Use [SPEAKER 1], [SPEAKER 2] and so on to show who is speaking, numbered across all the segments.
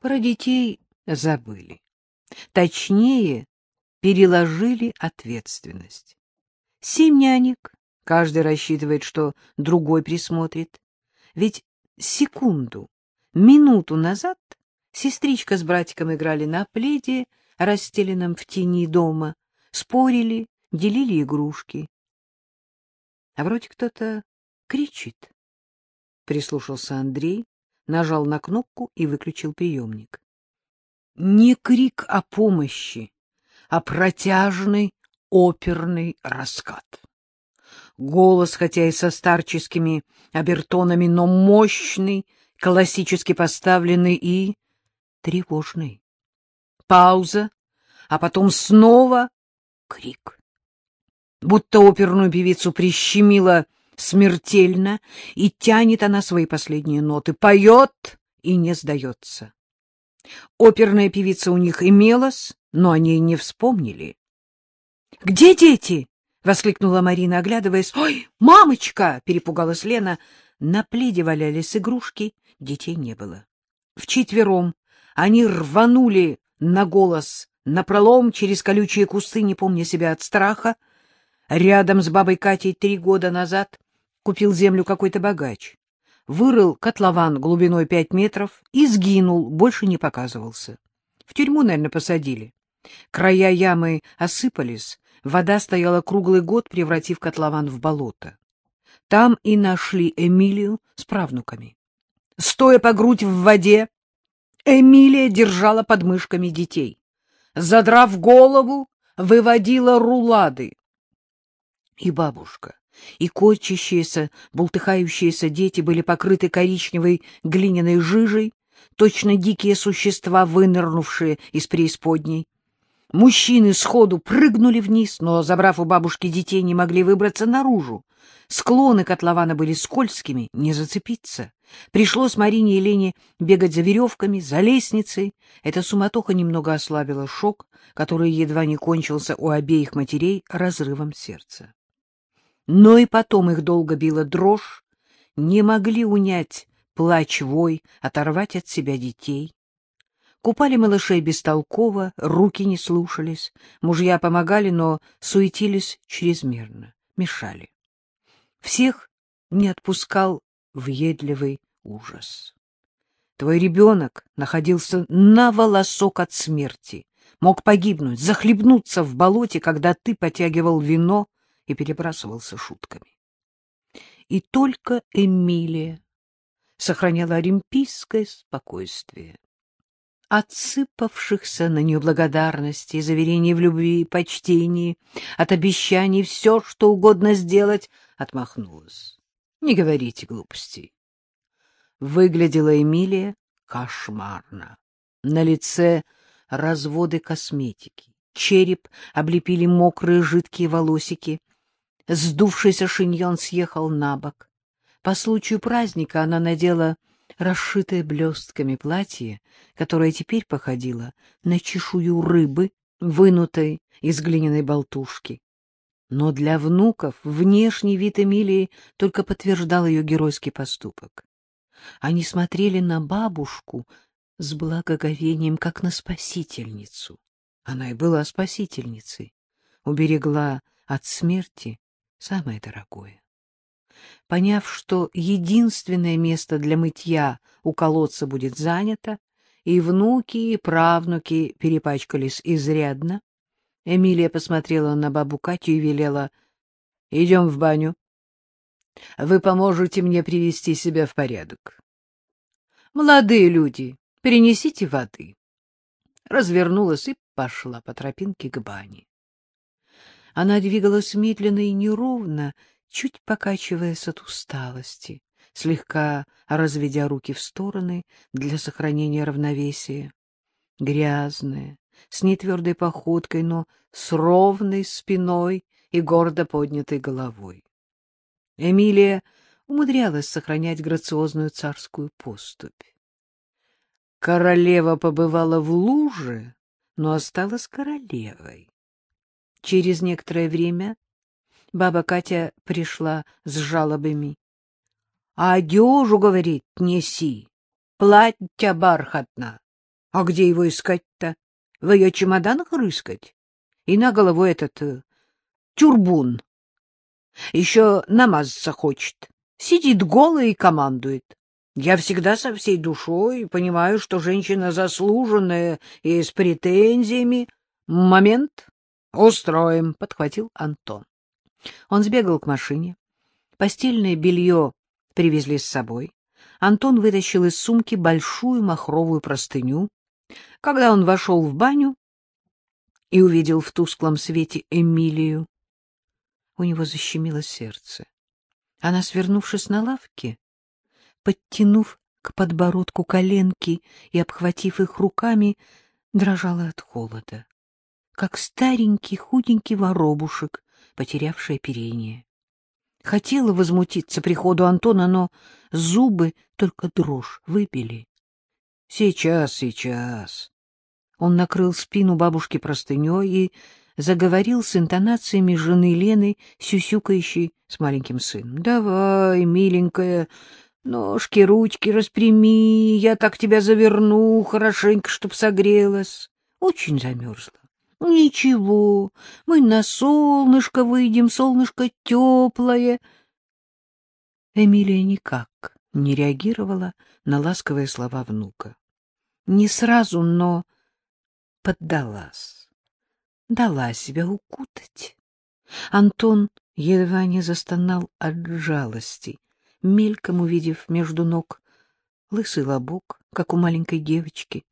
[SPEAKER 1] Про детей забыли. Точнее, переложили ответственность. Семь нянек, каждый рассчитывает, что другой присмотрит. Ведь секунду, минуту назад сестричка с братиком играли на пледе, расстеленном в тени дома, спорили, делили игрушки. А вроде кто-то кричит. Прислушался Андрей, нажал на кнопку и выключил приемник. Не крик о помощи, а протяжный оперный раскат. Голос, хотя и со старческими обертонами, но мощный, классически поставленный и тревожный. Пауза, а потом снова крик. Будто оперную певицу прищемило смертельно, и тянет она свои последние ноты, поет и не сдается. Оперная певица у них имелась, но они не вспомнили. — Где дети? — воскликнула Марина, оглядываясь. — Ой, мамочка! — перепугалась Лена. На пледе валялись игрушки, детей не было. Вчетвером они рванули на голос напролом через колючие кусты, не помня себя от страха. Рядом с бабой Катей три года назад купил землю какой-то богач. Вырыл котлован глубиной пять метров и сгинул, больше не показывался. В тюрьму, наверное, посадили. Края ямы осыпались, вода стояла круглый год, превратив котлован в болото. Там и нашли Эмилию с правнуками. Стоя по грудь в воде, Эмилия держала под мышками детей. Задрав голову, выводила рулады. И бабушка, и кочащиеся, бултыхающиеся дети были покрыты коричневой глиняной жижей, точно дикие существа, вынырнувшие из преисподней. Мужчины сходу прыгнули вниз, но, забрав у бабушки детей, не могли выбраться наружу. Склоны котлована были скользкими, не зацепиться. Пришлось Марине и Лене бегать за веревками, за лестницей. Эта суматоха немного ослабила шок, который едва не кончился у обеих матерей разрывом сердца. Но и потом их долго била дрожь, не могли унять плач-вой, оторвать от себя детей. Купали малышей бестолково, руки не слушались, мужья помогали, но суетились чрезмерно, мешали. Всех не отпускал въедливый ужас. Твой ребенок находился на волосок от смерти, мог погибнуть, захлебнуться в болоте, когда ты потягивал вино и перебрасывался шутками. И только Эмилия сохраняла олимпийское спокойствие. Отсыпавшихся на нее благодарности, заверений в любви и почтении, от обещаний все, что угодно сделать, отмахнулась. Не говорите глупостей. Выглядела Эмилия кошмарно. На лице разводы косметики. Череп облепили мокрые жидкие волосики, Сдувшийся шиньон съехал на бок. По случаю праздника она надела расшитое блестками платье, которое теперь походило на чешую рыбы, вынутой из глиняной болтушки. Но для внуков внешний вид Эмилии только подтверждал ее геройский поступок. Они смотрели на бабушку с благоговением, как на спасительницу. Она и была спасительницей, уберегла от смерти самое дорогое. Поняв, что единственное место для мытья у колодца будет занято, и внуки, и правнуки перепачкались изрядно, Эмилия посмотрела на бабу Катю и велела, — Идем в баню. Вы поможете мне привести себя в порядок. Молодые люди, принесите воды. Развернулась и пошла по тропинке к бане. Она двигалась медленно и неровно, чуть покачиваясь от усталости, слегка разведя руки в стороны для сохранения равновесия. Грязная, с нетвердой походкой, но с ровной спиной и гордо поднятой головой. Эмилия умудрялась сохранять грациозную царскую поступь. Королева побывала в луже, но осталась королевой. Через некоторое время баба Катя пришла с жалобами. — А одежу, говорит, неси, платье бархатно. А где его искать-то? В ее чемоданах рыскать? И на голову этот э, тюрбун. Еще намазаться хочет. Сидит голый и командует. Я всегда со всей душой понимаю, что женщина заслуженная и с претензиями. Момент. Устроим, — подхватил Антон. Он сбегал к машине. Постельное белье привезли с собой. Антон вытащил из сумки большую махровую простыню. Когда он вошел в баню и увидел в тусклом свете Эмилию, у него защемило сердце. Она, свернувшись на лавке, подтянув к подбородку коленки и обхватив их руками, дрожала от холода, как старенький худенький воробушек, потерявший оперение. Хотела возмутиться приходу Антона, но зубы только дрожь выбили. — Сейчас, сейчас. Он накрыл спину бабушки простыней и заговорил с интонациями жены Лены, сюсюкающей с маленьким сыном. — Давай, миленькая, ножки, ручки распрями, я так тебя заверну хорошенько, чтоб согрелась. Очень замерзла. — Ничего, мы на солнышко выйдем, солнышко теплое. Эмилия никак не реагировала на ласковые слова внука. Не сразу, но поддалась, дала себя укутать. Антон едва не застонал от жалости, мельком увидев между ног лысый лобок, как у маленькой девочки,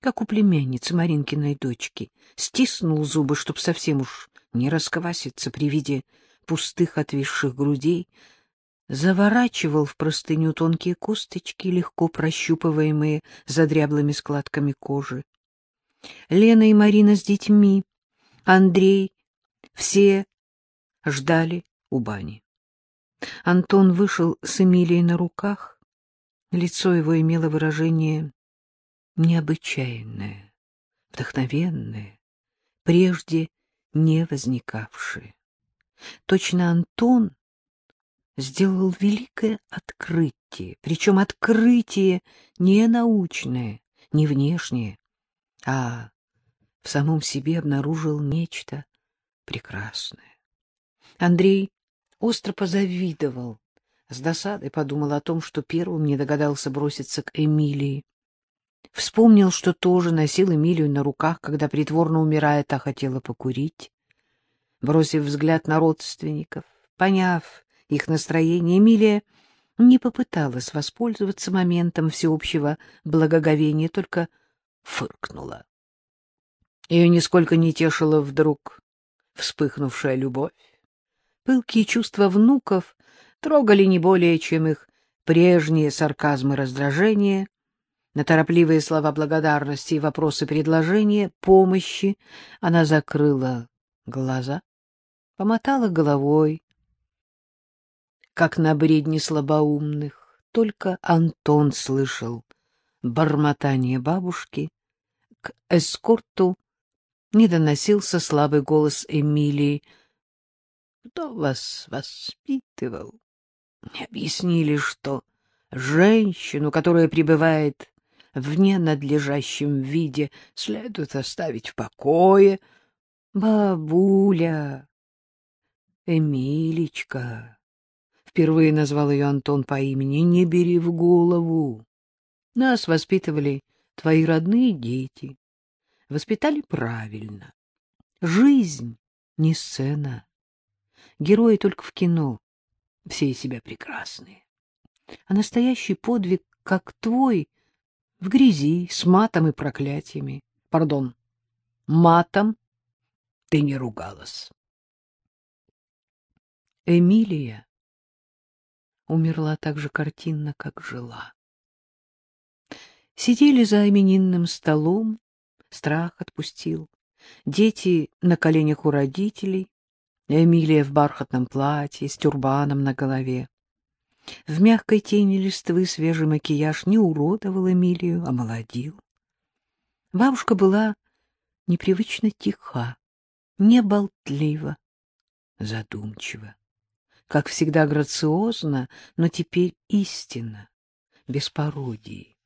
[SPEAKER 1] как у племянницы Маринкиной дочки, стиснул зубы, чтоб совсем уж не раскваситься при виде пустых отвисших грудей, заворачивал в простыню тонкие косточки, легко прощупываемые задряблыми складками кожи. Лена и Марина с детьми, Андрей, все ждали у бани. Антон вышел с Эмилией на руках. Лицо его имело выражение необычайное, вдохновенное, прежде не возникавшее. Точно Антон сделал великое открытие, причем открытие не научное, не внешнее, а в самом себе обнаружил нечто прекрасное. Андрей остро позавидовал, с досадой подумал о том, что первым не догадался броситься к Эмилии. Вспомнил, что тоже носил Эмилию на руках, когда, притворно умирая, та хотела покурить. Бросив взгляд на родственников, поняв их настроение, Эмилия не попыталась воспользоваться моментом всеобщего благоговения, только фыркнула. Ее нисколько не тешила вдруг вспыхнувшая любовь. Пылкие чувства внуков трогали не более, чем их прежние сарказмы раздражения — на торопливые слова благодарности и вопросы предложения, помощи она закрыла глаза, помотала головой, как на бредни слабоумных. Только Антон слышал бормотание бабушки. К эскорту не доносился слабый голос Эмилии. «Кто вас воспитывал?» Объяснили, что женщину, которая пребывает в ненадлежащем виде следует оставить в покое. Бабуля, Эмилечка, впервые назвал ее Антон по имени, не бери в голову. Нас воспитывали твои родные дети, воспитали правильно. Жизнь не сцена. Герои только в кино, все из себя прекрасные. А настоящий подвиг, как твой, в грязи, с матом и проклятиями. Пардон, матом ты не ругалась. Эмилия умерла так же картинно, как жила. Сидели за именинным столом, страх отпустил. Дети на коленях у родителей, Эмилия в бархатном платье, с тюрбаном на голове. В мягкой тени листвы свежий макияж не уродовал Эмилию, а молодил. Бабушка была непривычно тиха, не болтлива, задумчива. Как всегда грациозно, но теперь истинно, без пародии.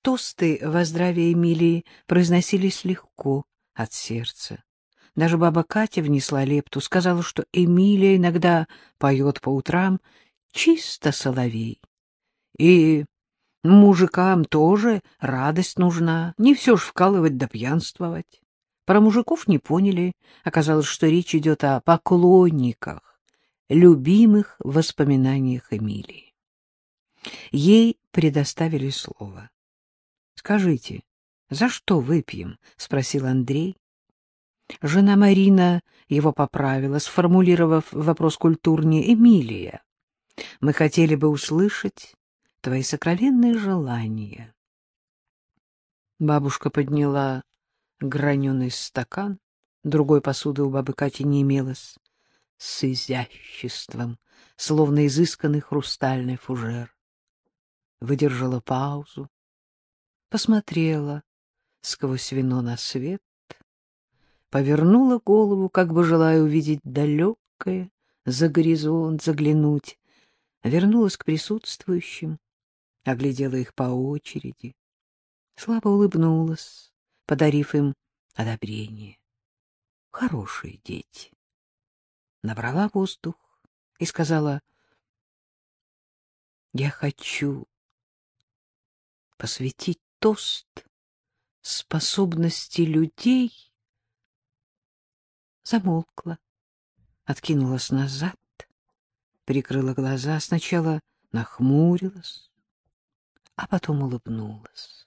[SPEAKER 1] Тосты во здравие Эмилии произносились легко, от сердца. Даже баба Катя внесла лепту, сказала, что Эмилия иногда поет по утрам чисто соловей. И мужикам тоже радость нужна, не все ж вкалывать да пьянствовать. Про мужиков не поняли, оказалось, что речь идет о поклонниках, любимых воспоминаниях Эмилии. Ей предоставили слово. — Скажите, за что выпьем? — спросил Андрей. Жена Марина его поправила, сформулировав вопрос культурнее. — Эмилия, мы хотели бы услышать твои сокровенные желания. Бабушка подняла граненый стакан, другой посуды у бабы Кати не имелось, с изяществом, словно изысканный хрустальный фужер. Выдержала паузу, посмотрела сквозь вино на свет, повернула голову, как бы желая увидеть далекое, за горизонт заглянуть, вернулась к присутствующим, оглядела их по очереди, слабо улыбнулась, подарив им одобрение. Хорошие дети. Набрала воздух и сказала, «Я хочу посвятить тост способности людей». Замолкла, откинулась назад, прикрыла глаза, сначала нахмурилась, а потом улыбнулась.